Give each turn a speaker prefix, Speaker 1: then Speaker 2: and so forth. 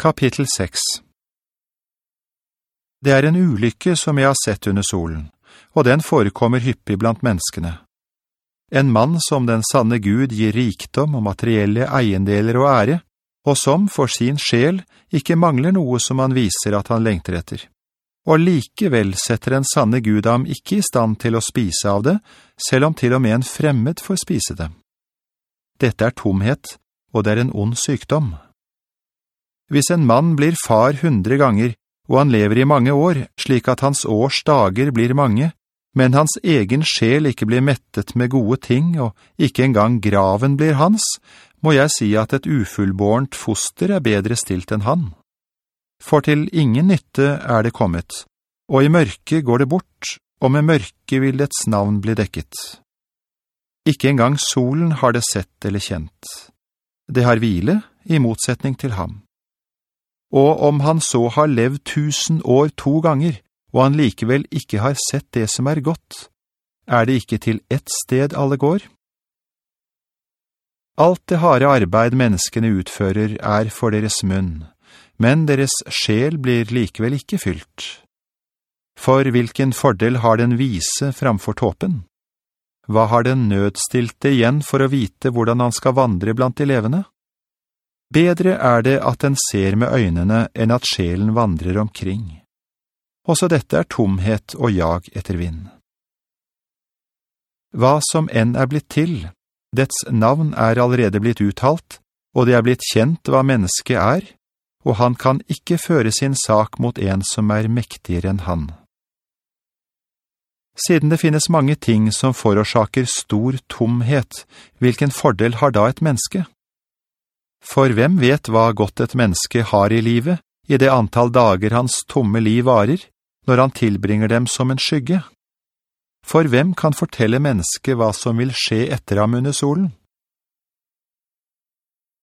Speaker 1: Kapittel 6 Det er en ulykke som jeg har sett under solen, og den forekommer hyppig blant menneskene. En mann som den sanne Gud gir rikdom og materielle eiendeler og ære, og som for sin sjel ikke mangler noe som han viser at han lengter etter. Og likevel setter en sanne Gud ham ikke i stand til å spise av det, selv om til og med en fremmed får spise det. Dette er tomhet, og det er en ond sykdom. Hvis en mann blir far hundre ganger, og han lever i mange år, slik at hans års dager blir mange, men hans egen sjel ikke blir mettet med gode ting, og ikke engang graven blir hans, må jeg si at et ufullbårent foster er bedre stilt enn han. For til ingen nytte er det kommet, og i mørke går det bort, og med mørke vil dets navn bli dekket. Ikke engang solen har det sett eller kjent. Det har hvile i motsetning til ham. Og om han så har levd tusen år to ganger, og han likevel ikke har sett det som er godt, er det ikke til ett sted alle går? Alt det harde arbeid menneskene utfører er for deres munn, men deres sjel blir likevel ikke fylt. For hvilken fordel har den vise framfor tåpen? Hva har den nødstilte igjen for å vite hvordan han skal vandre blant de levende? Bedre er det at den ser med øynene enn at sjelen vandrer omkring. Også dette er tomhet og jag etter vind. Hva som enn er blitt til, dets navn er allerede blitt uttalt, og det er blitt kjent hva mennesket er, og han kan ikke føre sin sak mot en som er mektigere enn han. Siden det finnes mange ting som forårsaker stor tomhet, hvilken fordel har da et menneske? For hvem vet hva godt et menneske har i livet, i det antall dager hans tomme liv varer, når han tilbringer dem som en skygge? For hvem kan fortelle mennesket hva som vil skje etter ham under solen?